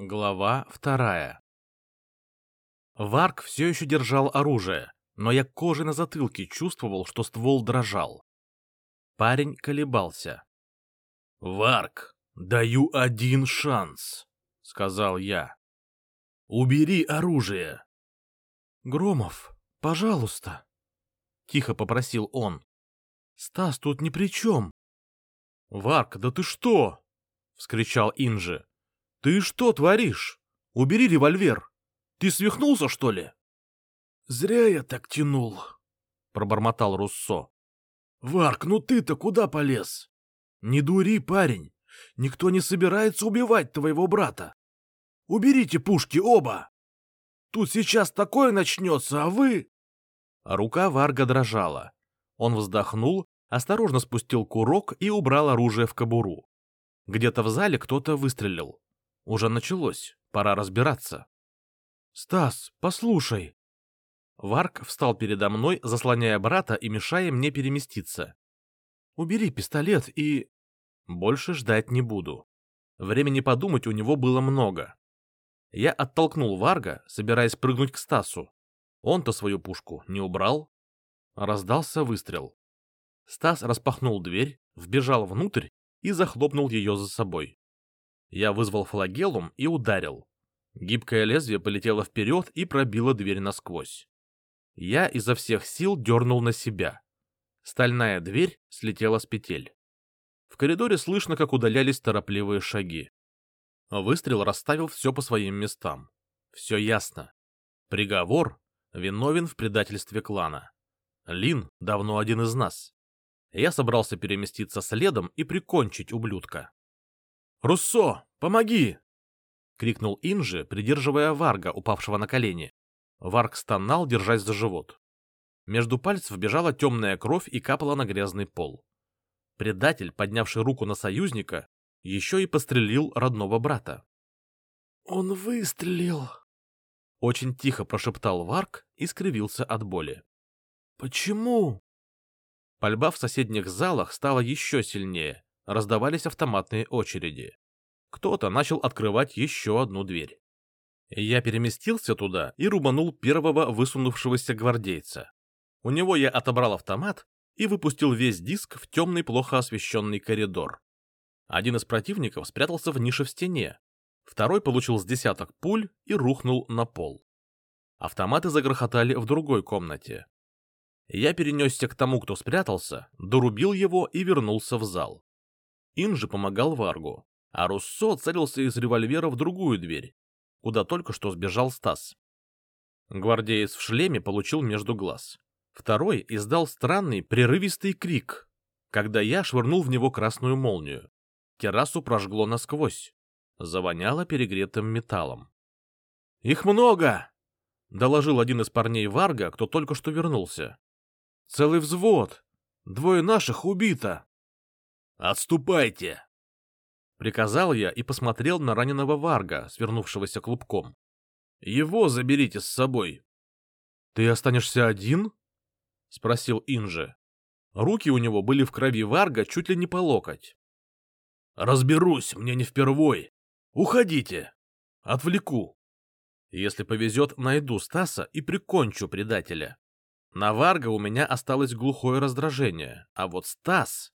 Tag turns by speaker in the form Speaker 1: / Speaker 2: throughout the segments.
Speaker 1: Глава вторая Варк все еще держал оружие, но я кожей на затылке чувствовал, что ствол дрожал. Парень колебался. — Варк, даю один шанс, — сказал я. — Убери оружие. — Громов, пожалуйста, — тихо попросил он. — Стас тут ни при чем. — Варк, да ты что? — вскричал Инжи. — Ты что творишь? Убери револьвер. Ты свихнулся, что ли? — Зря я так тянул, — пробормотал Руссо. — Варк, ну ты-то куда полез? Не дури, парень. Никто не собирается убивать твоего брата. Уберите пушки оба. Тут сейчас такое начнется, а вы... Рука Варга дрожала. Он вздохнул, осторожно спустил курок и убрал оружие в кобуру. Где-то в зале кто-то выстрелил. Уже началось, пора разбираться. «Стас, послушай!» Варк встал передо мной, заслоняя брата и мешая мне переместиться. «Убери пистолет и...» Больше ждать не буду. Времени подумать у него было много. Я оттолкнул Варга, собираясь прыгнуть к Стасу. Он-то свою пушку не убрал. Раздался выстрел. Стас распахнул дверь, вбежал внутрь и захлопнул ее за собой. Я вызвал флагелум и ударил. Гибкое лезвие полетело вперед и пробило дверь насквозь. Я изо всех сил дернул на себя. Стальная дверь слетела с петель. В коридоре слышно, как удалялись торопливые шаги. Выстрел расставил все по своим местам. Все ясно. Приговор виновен в предательстве клана. Лин давно один из нас. Я собрался переместиться следом и прикончить ублюдка. «Руссо, помоги!» — крикнул Инжи, придерживая Варга, упавшего на колени. Варг стонал, держась за живот. Между пальцев бежала темная кровь и капала на грязный пол. Предатель, поднявший руку на союзника, еще и пострелил родного брата. «Он выстрелил!» Очень тихо прошептал Варг и скривился от боли. «Почему?» Пальба в соседних залах стала еще сильнее, раздавались автоматные очереди. Кто-то начал открывать еще одну дверь. Я переместился туда и рубанул первого высунувшегося гвардейца. У него я отобрал автомат и выпустил весь диск в темный плохо освещенный коридор. Один из противников спрятался в нише в стене, второй получил с десяток пуль и рухнул на пол. Автоматы загрохотали в другой комнате. Я перенесся к тому, кто спрятался, дорубил его и вернулся в зал. Инжи помогал Варгу, а Руссо целился из револьвера в другую дверь, куда только что сбежал Стас. Гвардеец в шлеме получил между глаз. Второй издал странный прерывистый крик, когда я швырнул в него красную молнию. Террасу прожгло насквозь. Завоняло перегретым металлом. «Их много!» — доложил один из парней Варга, кто только что вернулся. «Целый взвод! Двое наших убито!» «Отступайте!» Приказал я и посмотрел на раненого Варга, свернувшегося клубком. «Его заберите с собой». «Ты останешься один?» — спросил Инжи. Руки у него были в крови Варга чуть ли не по локоть. «Разберусь, мне не впервой. Уходите. Отвлеку. Если повезет, найду Стаса и прикончу предателя. На Варга у меня осталось глухое раздражение, а вот Стас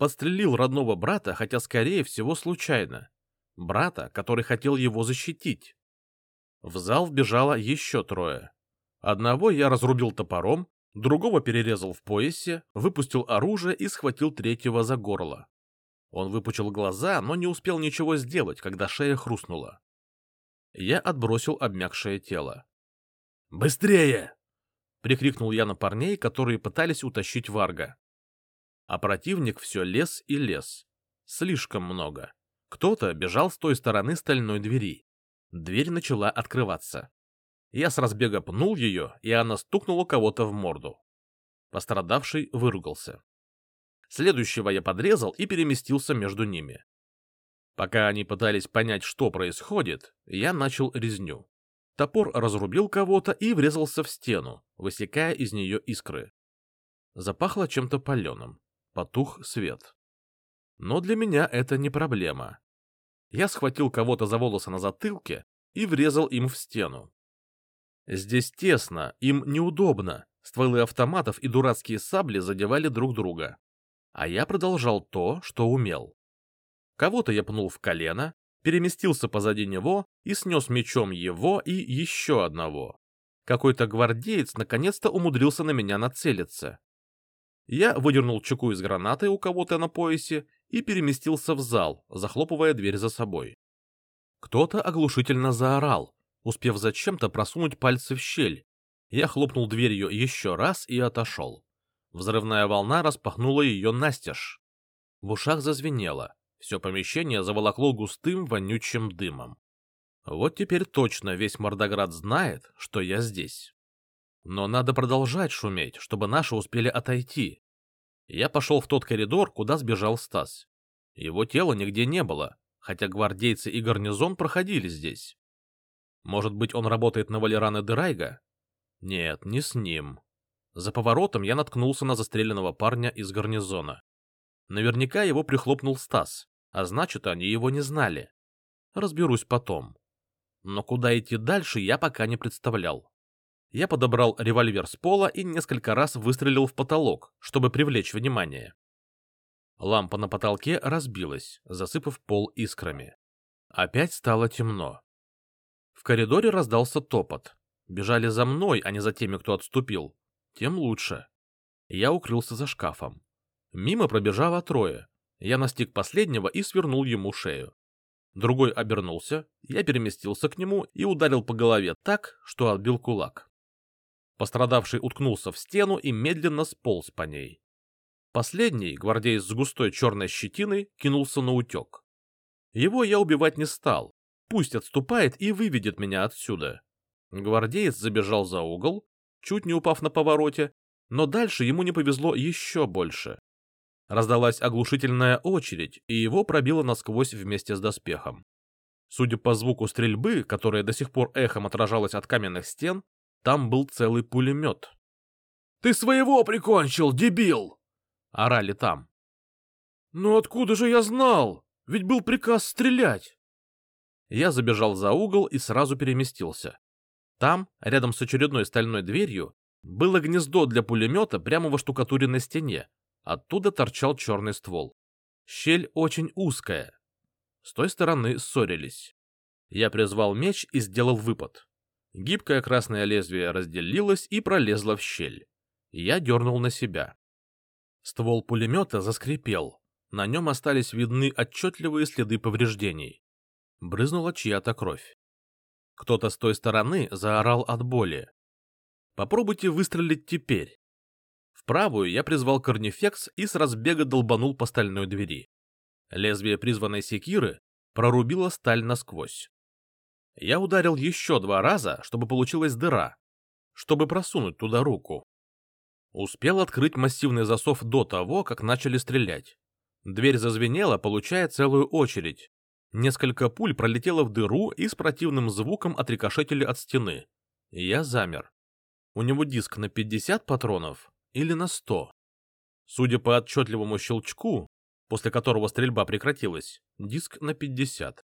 Speaker 1: подстрелил родного брата, хотя, скорее всего, случайно. Брата, который хотел его защитить. В зал вбежало еще трое. Одного я разрубил топором, другого перерезал в поясе, выпустил оружие и схватил третьего за горло. Он выпучил глаза, но не успел ничего сделать, когда шея хрустнула. Я отбросил обмякшее тело. «Быстрее!» — прикрикнул я на парней, которые пытались утащить Варга а противник все лез и лез. Слишком много. Кто-то бежал с той стороны стальной двери. Дверь начала открываться. Я с разбега пнул ее, и она стукнула кого-то в морду. Пострадавший выругался. Следующего я подрезал и переместился между ними. Пока они пытались понять, что происходит, я начал резню. Топор разрубил кого-то и врезался в стену, высекая из нее искры. Запахло чем-то паленым потух свет. Но для меня это не проблема. Я схватил кого-то за волосы на затылке и врезал им в стену. Здесь тесно, им неудобно, стволы автоматов и дурацкие сабли задевали друг друга. А я продолжал то, что умел. Кого-то я пнул в колено, переместился позади него и снес мечом его и еще одного. Какой-то гвардеец наконец-то умудрился на меня нацелиться. Я выдернул чеку из гранаты у кого-то на поясе и переместился в зал, захлопывая дверь за собой. Кто-то оглушительно заорал, успев зачем-то просунуть пальцы в щель. Я хлопнул дверью еще раз и отошел. Взрывная волна распахнула ее настежь. В ушах зазвенело. Все помещение заволокло густым вонючим дымом. Вот теперь точно весь Мордоград знает, что я здесь. Но надо продолжать шуметь, чтобы наши успели отойти. Я пошел в тот коридор, куда сбежал Стас. Его тела нигде не было, хотя гвардейцы и гарнизон проходили здесь. Может быть, он работает на Валерана Дерайга? Нет, не с ним. За поворотом я наткнулся на застреленного парня из гарнизона. Наверняка его прихлопнул Стас, а значит, они его не знали. Разберусь потом. Но куда идти дальше, я пока не представлял. Я подобрал револьвер с пола и несколько раз выстрелил в потолок, чтобы привлечь внимание. Лампа на потолке разбилась, засыпав пол искрами. Опять стало темно. В коридоре раздался топот. Бежали за мной, а не за теми, кто отступил. Тем лучше. Я укрылся за шкафом. Мимо пробежало трое. Я настиг последнего и свернул ему шею. Другой обернулся, я переместился к нему и ударил по голове так, что отбил кулак. Пострадавший уткнулся в стену и медленно сполз по ней. Последний, гвардеец с густой черной щетиной, кинулся на утек. Его я убивать не стал. Пусть отступает и выведет меня отсюда. Гвардеец забежал за угол, чуть не упав на повороте, но дальше ему не повезло еще больше. Раздалась оглушительная очередь, и его пробило насквозь вместе с доспехом. Судя по звуку стрельбы, которая до сих пор эхом отражалась от каменных стен, там был целый пулемет. — Ты своего прикончил, дебил! — орали там. — Ну откуда же я знал? Ведь был приказ стрелять. Я забежал за угол и сразу переместился. Там, рядом с очередной стальной дверью, было гнездо для пулемета прямо во штукатуренной стене, Оттуда торчал черный ствол. Щель очень узкая. С той стороны ссорились. Я призвал меч и сделал выпад. Гибкое красное лезвие разделилось и пролезло в щель. Я дернул на себя. Ствол пулемета заскрипел. На нем остались видны отчетливые следы повреждений. Брызнула чья-то кровь. Кто-то с той стороны заорал от боли. Попробуйте выстрелить теперь. В правую я призвал корнифекс и с разбега долбанул по стальной двери. Лезвие призванной секиры прорубило сталь насквозь. Я ударил еще два раза, чтобы получилась дыра, чтобы просунуть туда руку. Успел открыть массивный засов до того, как начали стрелять. Дверь зазвенела, получая целую очередь. Несколько пуль пролетело в дыру и с противным звуком отрикошетили от стены. Я замер. У него диск на 50 патронов, или на сто. Судя по отчетливому щелчку, после которого стрельба прекратилась, диск на пятьдесят.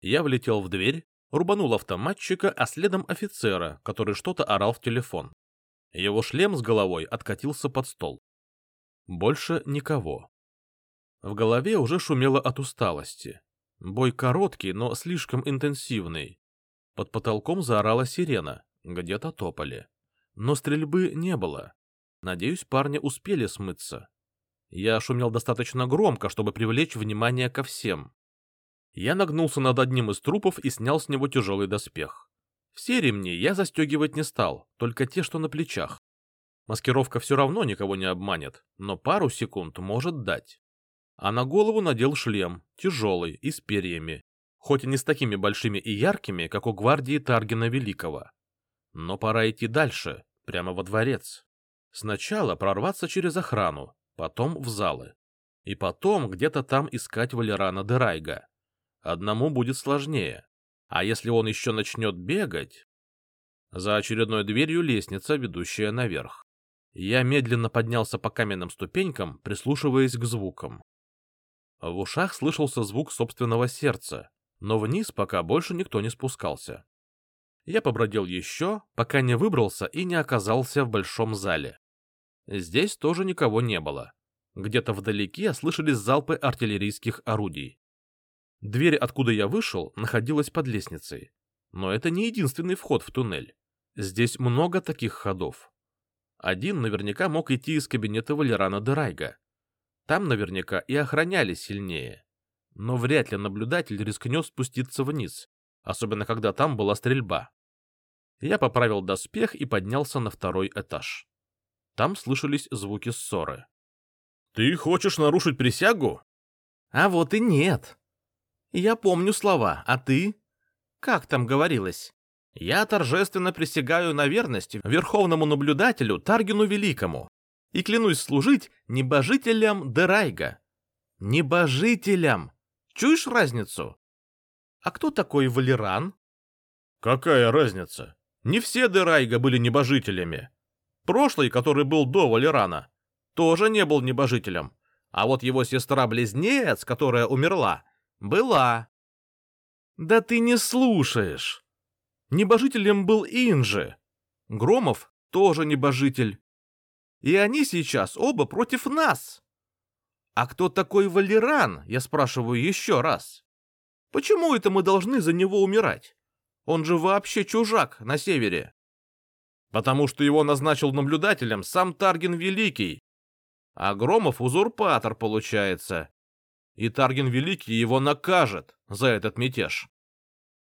Speaker 1: Я влетел в дверь, рубанул автоматчика, а следом офицера, который что-то орал в телефон. Его шлем с головой откатился под стол. Больше никого. В голове уже шумело от усталости. Бой короткий, но слишком интенсивный. Под потолком заорала сирена, где-то топали. Но стрельбы не было. Надеюсь, парни успели смыться. Я шумел достаточно громко, чтобы привлечь внимание ко всем. Я нагнулся над одним из трупов и снял с него тяжелый доспех. Все ремни я застегивать не стал, только те, что на плечах. Маскировка все равно никого не обманет, но пару секунд может дать. А на голову надел шлем, тяжелый и с перьями, хоть и не с такими большими и яркими, как у гвардии Таргина Великого. Но пора идти дальше, прямо во дворец. Сначала прорваться через охрану, потом в залы. И потом где-то там искать Валерана Дерайга. Одному будет сложнее. А если он еще начнет бегать... За очередной дверью лестница, ведущая наверх. Я медленно поднялся по каменным ступенькам, прислушиваясь к звукам. В ушах слышался звук собственного сердца, но вниз пока больше никто не спускался. Я побродил еще, пока не выбрался и не оказался в большом зале. Здесь тоже никого не было. Где-то вдалеке слышались залпы артиллерийских орудий. Дверь, откуда я вышел, находилась под лестницей. Но это не единственный вход в туннель. Здесь много таких ходов. Один наверняка мог идти из кабинета Валерана Дерайга. Там наверняка и охраняли сильнее. Но вряд ли наблюдатель рискнет спуститься вниз, особенно когда там была стрельба. Я поправил доспех и поднялся на второй этаж. Там слышались звуки ссоры. — Ты хочешь нарушить присягу? — А вот и нет. Я помню слова, а ты? Как там говорилось? Я торжественно присягаю на верность верховному наблюдателю Таргину Великому и клянусь служить небожителям Дерайга. Небожителям! Чуешь разницу? А кто такой Валеран? Какая разница? Не все Дерайга были небожителями. Прошлый, который был до Валерана, тоже не был небожителем. А вот его сестра-близнец, которая умерла, была. Да ты не слушаешь. Небожителем был Инжи. Громов тоже небожитель. И они сейчас оба против нас. А кто такой Валеран, я спрашиваю еще раз. Почему это мы должны за него умирать? Он же вообще чужак на севере. Потому что его назначил наблюдателем сам Тарген Великий. А Громов узурпатор получается. И Тарген Великий его накажет за этот мятеж.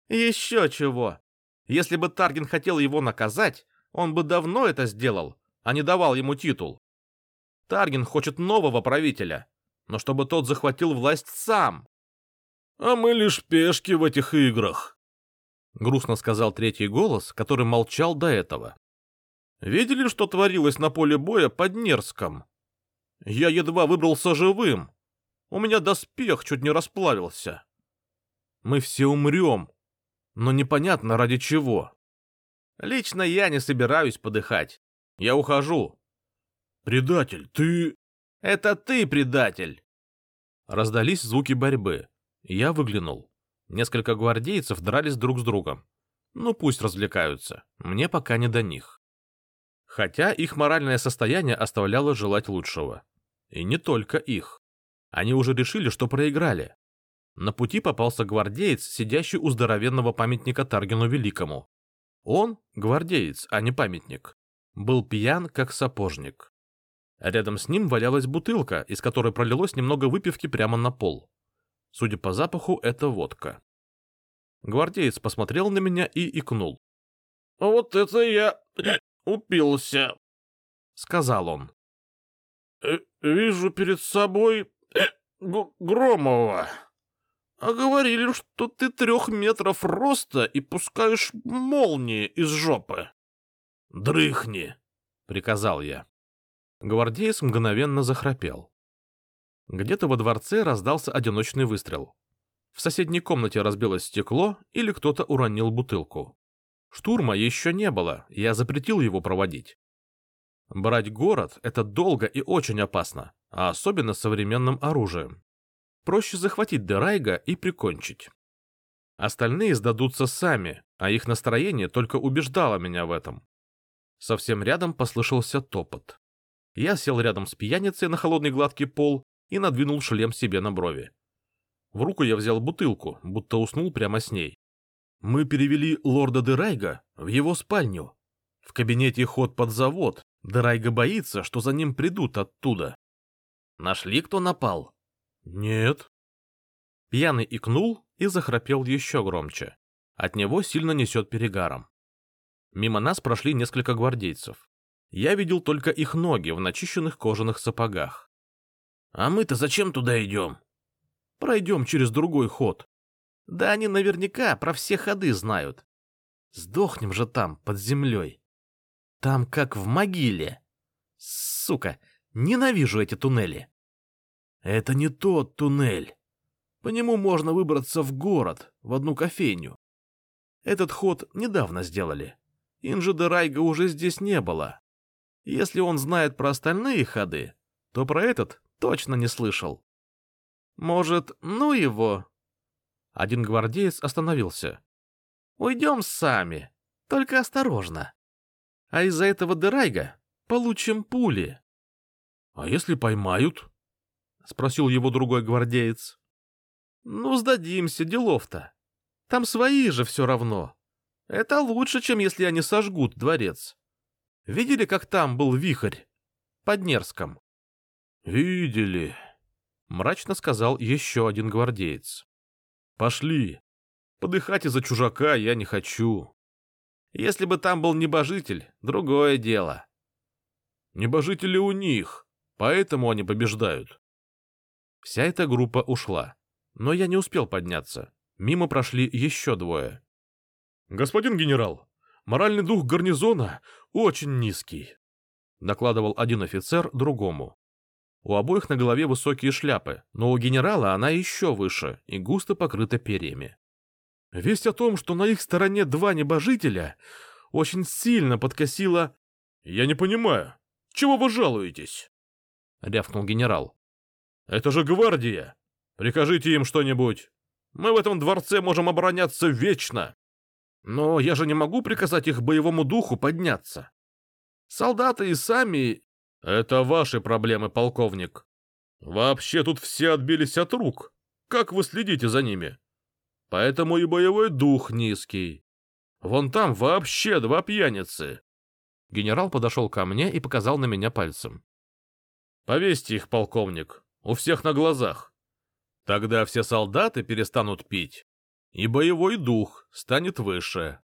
Speaker 1: Еще чего. Если бы Тарген хотел его наказать, он бы давно это сделал, а не давал ему титул. Тарген хочет нового правителя, но чтобы тот захватил власть сам. — А мы лишь пешки в этих играх, — грустно сказал третий голос, который молчал до этого. — Видели, что творилось на поле боя под Нерском? Я едва выбрался живым. У меня доспех чуть не расплавился. Мы все умрем, но непонятно ради чего. Лично я не собираюсь подыхать. Я ухожу. Предатель, ты... Это ты, предатель! Раздались звуки борьбы. Я выглянул. Несколько гвардейцев дрались друг с другом. Ну пусть развлекаются, мне пока не до них. Хотя их моральное состояние оставляло желать лучшего. И не только их. Они уже решили, что проиграли. На пути попался гвардеец, сидящий у здоровенного памятника Таргину Великому. Он, гвардеец, а не памятник, был пьян, как сапожник. Рядом с ним валялась бутылка, из которой пролилось немного выпивки прямо на пол. Судя по запаху, это водка. Гвардеец посмотрел на меня и икнул. — Вот это я упился, — сказал он. «Э, — Вижу перед собой Громова. А говорили, что ты трех метров роста и пускаешь молнии из жопы. Дрыхни, приказал я. Гвардеец мгновенно захрапел. Где-то во дворце раздался одиночный выстрел. В соседней комнате разбилось стекло или кто-то уронил бутылку. Штурма еще не было, я запретил его проводить. Брать город — это долго и очень опасно, а особенно современным оружием проще захватить Дерайга и прикончить. Остальные сдадутся сами, а их настроение только убеждало меня в этом. Совсем рядом послышался топот. Я сел рядом с пьяницей на холодный гладкий пол и надвинул шлем себе на брови. В руку я взял бутылку, будто уснул прямо с ней. Мы перевели лорда Дерайга в его спальню. В кабинете ход под завод. Дерайга боится, что за ним придут оттуда. Нашли, кто напал? «Нет». Пьяный икнул и захрапел еще громче. От него сильно несет перегаром. Мимо нас прошли несколько гвардейцев. Я видел только их ноги в начищенных кожаных сапогах. «А мы-то зачем туда идем?» «Пройдем через другой ход». «Да они наверняка про все ходы знают. Сдохнем же там, под землей. Там как в могиле. Сука, ненавижу эти туннели». Это не тот туннель. По нему можно выбраться в город, в одну кофейню. Этот ход недавно сделали. Инжи Райга уже здесь не было. Если он знает про остальные ходы, то про этот точно не слышал. Может, ну его? Один гвардеец остановился. Уйдем сами, только осторожно. А из-за этого Дерайга получим пули. — А если поймают? — спросил его другой гвардеец. — Ну, сдадимся, делов-то. Там свои же все равно. Это лучше, чем если они сожгут дворец. Видели, как там был вихрь? Под Нерском. — Видели, — мрачно сказал еще один гвардеец. — Пошли. Подыхать из-за чужака я не хочу. Если бы там был небожитель, другое дело. Небожители у них, поэтому они побеждают. Вся эта группа ушла, но я не успел подняться. Мимо прошли еще двое. — Господин генерал, моральный дух гарнизона очень низкий, — докладывал один офицер другому. У обоих на голове высокие шляпы, но у генерала она еще выше и густо покрыта перьями. Весть о том, что на их стороне два небожителя, очень сильно подкосила... — Я не понимаю, чего вы жалуетесь? — рявкнул генерал. — Это же гвардия! Прикажите им что-нибудь. Мы в этом дворце можем обороняться вечно. Но я же не могу приказать их боевому духу подняться. Солдаты и сами... Это ваши проблемы, полковник. Вообще тут все отбились от рук. Как вы следите за ними? Поэтому и боевой дух низкий. Вон там вообще два пьяницы. Генерал подошел ко мне и показал на меня пальцем. Повесьте их, полковник, у всех на глазах. Тогда все солдаты перестанут пить, и боевой дух станет выше.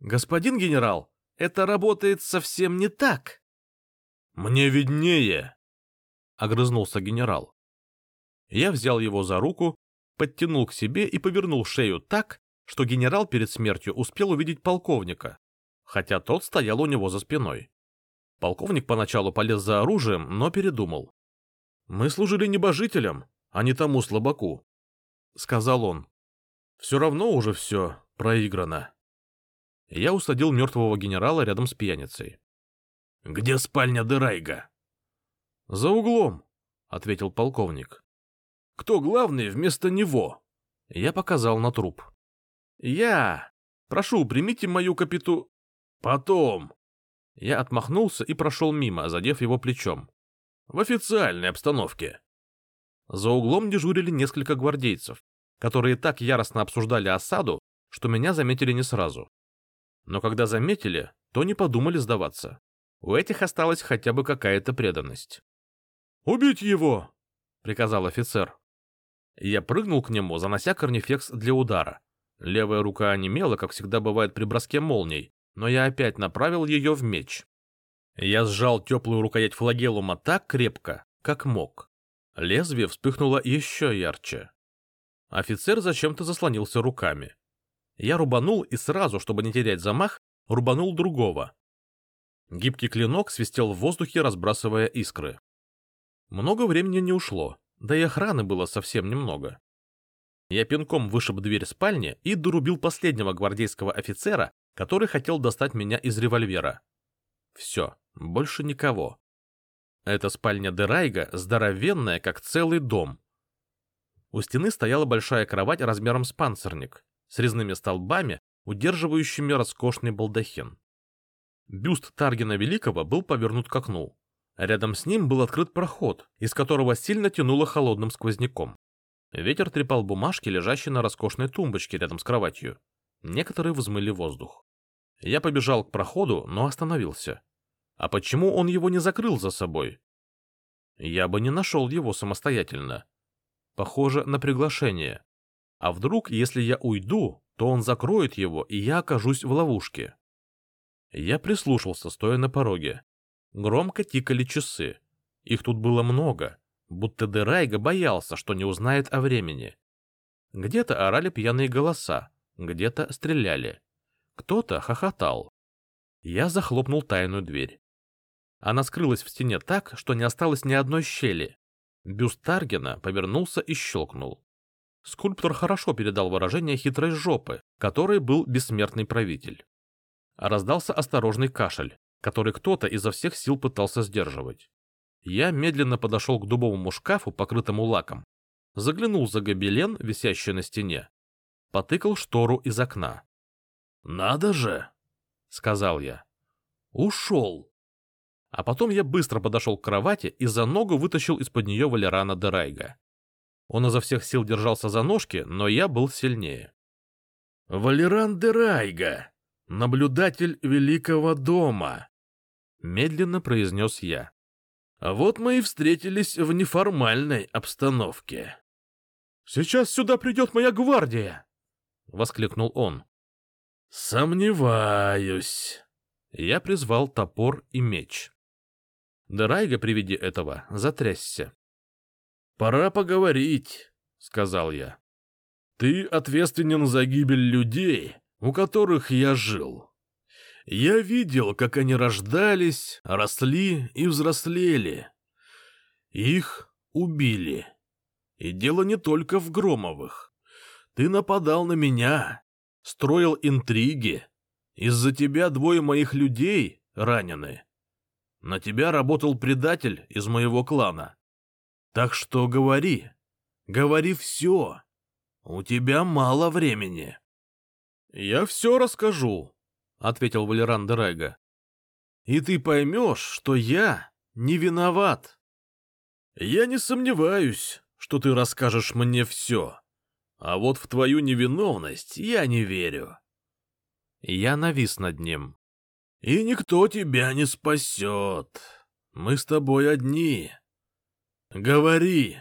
Speaker 1: Господин генерал, это работает совсем не так. Мне виднее, огрызнулся генерал. Я взял его за руку подтянул к себе и повернул шею так, что генерал перед смертью успел увидеть полковника, хотя тот стоял у него за спиной. Полковник поначалу полез за оружием, но передумал. «Мы служили небожителям, а не тому слабаку», — сказал он. «Все равно уже все проиграно». Я усадил мертвого генерала рядом с пьяницей. «Где спальня Дерайга?» «За углом», — ответил полковник. Кто главный вместо него? Я показал на труп. Я. Прошу, примите мою капиту... Потом. Я отмахнулся и прошел мимо, задев его плечом. В официальной обстановке. За углом дежурили несколько гвардейцев, которые так яростно обсуждали осаду, что меня заметили не сразу. Но когда заметили, то не подумали сдаваться. У этих осталась хотя бы какая-то преданность. «Убить его!» — приказал офицер. Я прыгнул к нему, занося корнифекс для удара. Левая рука онемела, как всегда бывает при броске молний, но я опять направил ее в меч. Я сжал теплую рукоять флагелума так крепко, как мог. Лезвие вспыхнуло еще ярче. Офицер зачем-то заслонился руками. Я рубанул и сразу, чтобы не терять замах, рубанул другого. Гибкий клинок свистел в воздухе, разбрасывая искры. Много времени не ушло да и охраны было совсем немного. Я пинком вышиб дверь спальни и дорубил последнего гвардейского офицера, который хотел достать меня из револьвера. Все, больше никого. Эта спальня Дерайга здоровенная, как целый дом. У стены стояла большая кровать размером с панцирник, с резными столбами, удерживающими роскошный балдахин. Бюст Таргина Великого был повернут к окну. Рядом с ним был открыт проход, из которого сильно тянуло холодным сквозняком. Ветер трепал бумажки, лежащие на роскошной тумбочке рядом с кроватью. Некоторые взмыли воздух. Я побежал к проходу, но остановился. А почему он его не закрыл за собой? Я бы не нашел его самостоятельно. Похоже на приглашение. А вдруг, если я уйду, то он закроет его, и я окажусь в ловушке? Я прислушался, стоя на пороге. Громко тикали часы. Их тут было много, будто Дерайга боялся, что не узнает о времени. Где-то орали пьяные голоса, где-то стреляли. Кто-то хохотал. Я захлопнул тайную дверь. Она скрылась в стене так, что не осталось ни одной щели. Бюст Таргена повернулся и щелкнул. Скульптор хорошо передал выражение хитрой жопы, которой был бессмертный правитель. Раздался осторожный кашель который кто-то изо всех сил пытался сдерживать. Я медленно подошел к дубовому шкафу, покрытому лаком, заглянул за гобелен, висящий на стене, потыкал штору из окна. «Надо же!» — сказал я. «Ушел!» А потом я быстро подошел к кровати и за ногу вытащил из-под нее Валерана Дерайга. Он изо всех сил держался за ножки, но я был сильнее. «Валеран Дерайга, наблюдатель Великого дома», — медленно произнес я. «А вот мы и встретились в неформальной обстановке». «Сейчас сюда придет моя гвардия!» — воскликнул он. «Сомневаюсь». Я призвал топор и меч. Дерайга при виде этого затрясся. «Пора поговорить», — сказал я. «Ты ответственен за гибель людей, у которых я жил. Я видел, как они рождались, росли и взрослели. Их убили. И дело не только в Громовых. Ты нападал на меня, строил интриги. Из-за тебя двое моих людей ранены. На тебя работал предатель из моего клана. Так что говори, говори все. У тебя мало времени. — Я все расскажу, — ответил Валеран Дерега. — И ты поймешь, что я не виноват. Я не сомневаюсь, что ты расскажешь мне все. А вот в твою невиновность я не верю. Я навис над ним. И никто тебя не спасет. Мы с тобой одни. Говори,